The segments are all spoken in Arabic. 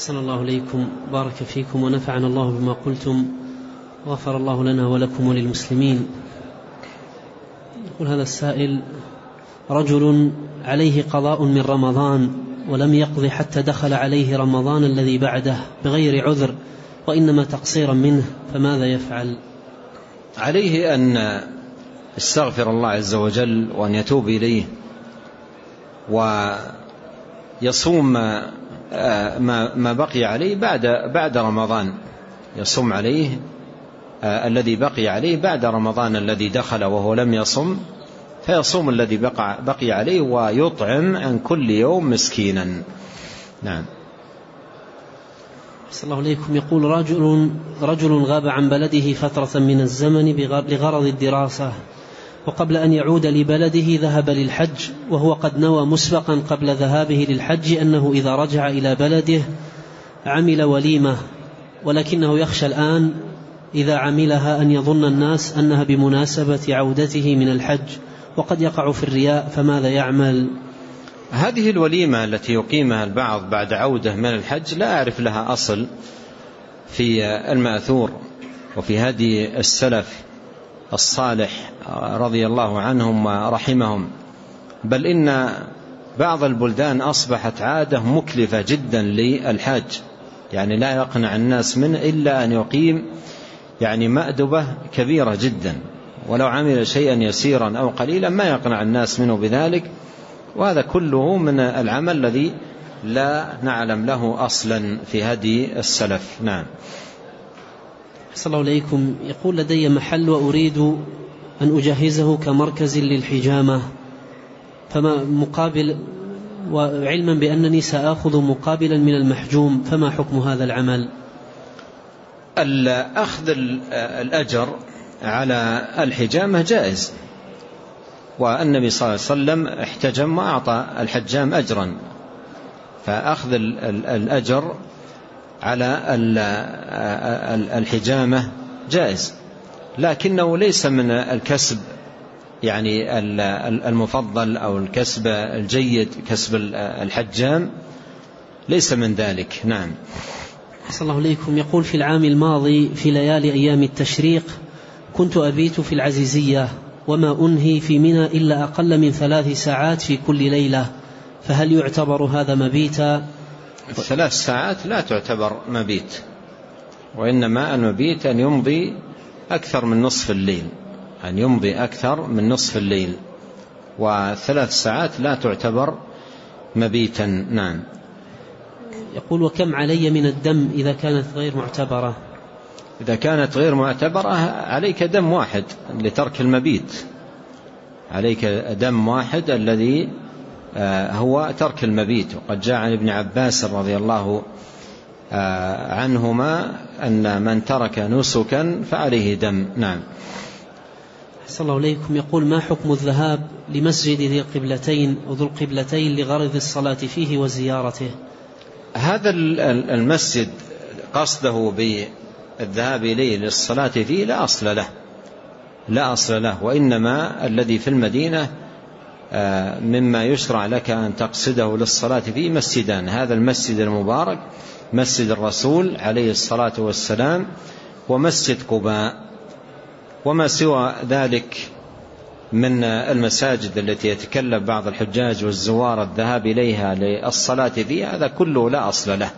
أحسن الله إليكم بارك فيكم ونفعنا الله بما قلتم غفر الله لنا ولكم وللمسلمين. يقول هذا السائل رجل عليه قضاء من رمضان ولم يقض حتى دخل عليه رمضان الذي بعده بغير عذر وإنما تقصيرا منه فماذا يفعل؟ عليه أن يستغفر الله عز وجل وأن يتوب إليه ويصوم ما ما بقي عليه بعد بعد رمضان. يصوم عليه الذي بقي عليه بعد رمضان الذي دخل وهو لم يصم فيصوم الذي بقى, بقي عليه ويطعم عن كل يوم مسكينا. نعم. صلى الله عليكم. يقول رجل رجل غاب عن بلده فترة من الزمن لغرض الدراسة. وقبل أن يعود لبلده ذهب للحج وهو قد نوى مسبقا قبل ذهابه للحج أنه إذا رجع إلى بلده عمل وليمة ولكنه يخشى الآن إذا عملها أن يظن الناس أنها بمناسبة عودته من الحج وقد يقع في الرياء فماذا يعمل؟ هذه الوليمة التي يقيمها البعض بعد عودة من الحج لا أعرف لها أصل في المأثور وفي هدي السلف. الصالح رضي الله عنهم ورحمهم. بل إن بعض البلدان أصبحت عادة مكلفة جدا للحاج. يعني لا يقنع الناس منه إلا أن يقيم يعني مأدبة كبيرة جدا. ولو عمل شيئا يسيرا أو قليلا ما يقنع الناس منه بذلك. وهذا كله من العمل الذي لا نعلم له أصلا في هدي السلف. نعم. صلى الله عليكم. يقول لدي محل وأريد أن أجهزه كمركز للحجامة فما مقابل وعلما بأنني سآخذ مقابلا من المحجوم فما حكم هذا العمل؟ أخذ الأجر على الحجامة جائز والنبي صلى الله عليه وسلم احتجم وأعطى الحجام أجرا فأخذ الأجر على الحجامة جائز. لكنه ليس من الكسب يعني المفضل أو الكسب الجيد كسب الحجام. ليس من ذلك. نعم. صلى الله عليكم يقول في العام الماضي في ليالي أيام التشريق كنت أبيت في العزيزية وما أنهي في منى إلا أقل من ثلاث ساعات في كل ليلة فهل يعتبر هذا مبيتا؟ الثلاث ساعات لا تعتبر مبيت وإنما المبيت أن يمضي أكثر من نصف الليل أن يمضي أكثر من نصف الليل وثلاث ساعات لا تعتبر مبيتا نعم. يقول وكم علي من الدم إذا كانت غير معتبرة؟ إذا كانت غير معتبرة عليك دم واحد لترك المبيت عليك دم واحد الذي هو ترك المبيت. وقد جاء عن ابن عباس رضي الله آه، عنهما أن من ترك نسكا فعليه دم. نعم. صلى الله عليكم يقول ما حكم الذهاب لمسجد ذي القبلتين وذو القبلتين لغرض الصلاة فيه وزيارته؟ هذا المسجد قصده بالذهاب إليه للصلاة فيه لا أصل له. لا أصل له وإنما الذي في المدينة آه، مما يشرع لك أن تقصده للصلاة فيه مسجدان هذا المسجد المبارك مسجد الرسول عليه الصلاة والسلام ومسجد قباء وما سوى ذلك من المساجد التي يتكلم بعض الحجاج والزوار الذهاب إليها للصلاة فيها هذا كله لا أصل له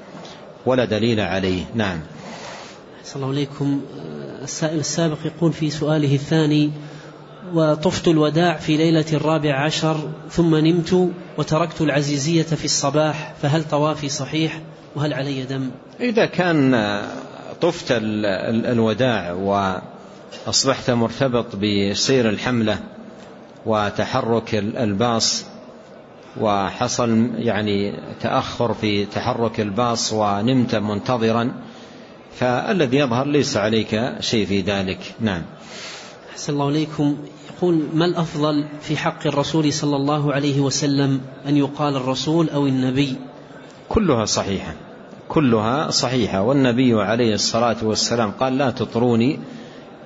ولا دليل عليه. نعم. صلى الله عليكم السائل السابق يقول في سؤاله الثاني وطفت الوداع في ليلة الرابع عشر ثم نمت وتركت العزيزية في الصباح فهل طوافي صحيح؟ وهل علي دم؟ إذا كان طفت الوداع وأصبحت مرتبط بسير الحملة وتحرك الباص وحصل يعني تأخر في تحرك الباص ونمت منتظرا فالذي يظهر ليس عليك شيء في ذلك. نعم. أحسن الله عليكم يقول ما الأفضل في حق الرسول صلى الله عليه وسلم أن يقال الرسول أو النبي؟ كلها صحيحة. كلها صحيحة. والنبي عليه الصلاة والسلام قال لا تطروني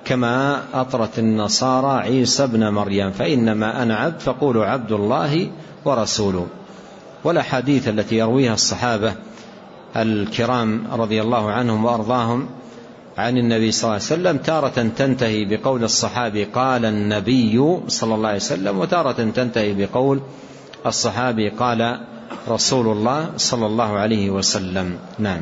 كما أطرت النصارى عيسى بن مريم فإنما أنا عبد فقولوا عبد الله ورسوله. والأحاديث التي يرويها الصحابة الكرام رضي الله عنهم وأرضاهم عن النبي صلى الله عليه وسلم تارة تنتهي بقول الصحابي قال النبي صلى الله عليه وسلم وتارة تنتهي بقول الصحابي قال رسول الله صلى الله عليه وسلم. نعم.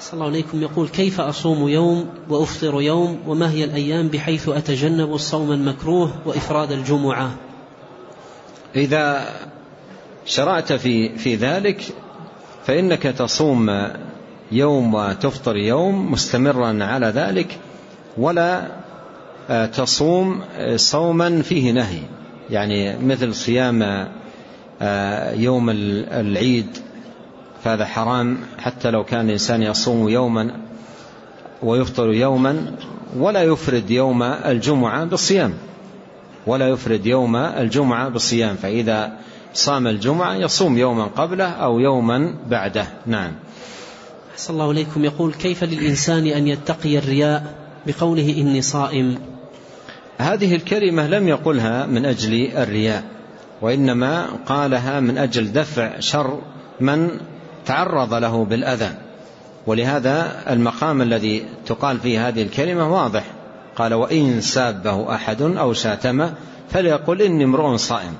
صلى الله عليكم. يقول كيف أصوم يوم وأفطر يوم وما هي الأيام بحيث أتجنب الصوم المكروه وإفراد الجمعة؟ إذا شرعت في, في ذلك فإنك تصوم يوم وتفطر يوم مستمرا على ذلك ولا آه، تصوم صوما فيه نهي. يعني مثل صيام آه، يوم العيد فهذا حرام. حتى لو كان الإنسان يصوم يوما ويفطر يوما ولا يفرد يوم الجمعة بالصيام. ولا يفرد يوم الجمعة بالصيام. فإذا صام الجمعة يصوم يوما قبله أو يوما بعده. نعم. أحسن الله إليكم. يقول كيف للإنسان أن يتقي الرياء بقوله إني صائم؟ هذه الكلمة لم يقلها من أجل الرياء وإنما قالها من أجل دفع شر من تعرض له بالأذى. ولهذا المقام الذي تقال فيه هذه الكلمة واضح. قال وإن سابه أحد أو شاتمه فليقل إني امرؤ صائم.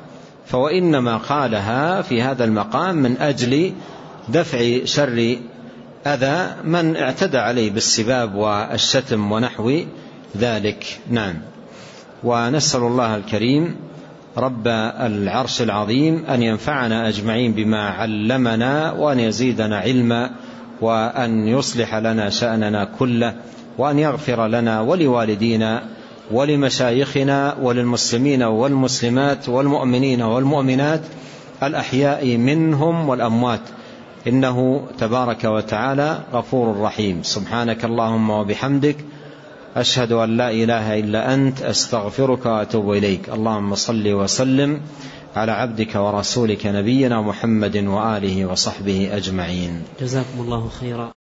فوإنما قالها في هذا المقام من أجل دفع شر أذى من اعتدى عليه بالسباب والشتم ونحو ذلك. نعم. ونسأل الله الكريم رب العرش العظيم أن ينفعنا أجمعين بما علمنا وأن يزيدنا علما وأن يصلح لنا شأننا كله وأن يغفر لنا ولوالدينا ولمشايخنا وللمسلمين والمسلمات والمؤمنين والمؤمنات الأحياء منهم والأموات. إنه تبارك وتعالى غفور رحيم. سبحانك اللهم وبحمدك أشهد أن لا إله إلا أنت أستغفرك وأتوب إليك. اللهم صل وسلم على عبدك ورسولك نبينا محمد وآله وصحبه أجمعين. جزاكم الله خيرا.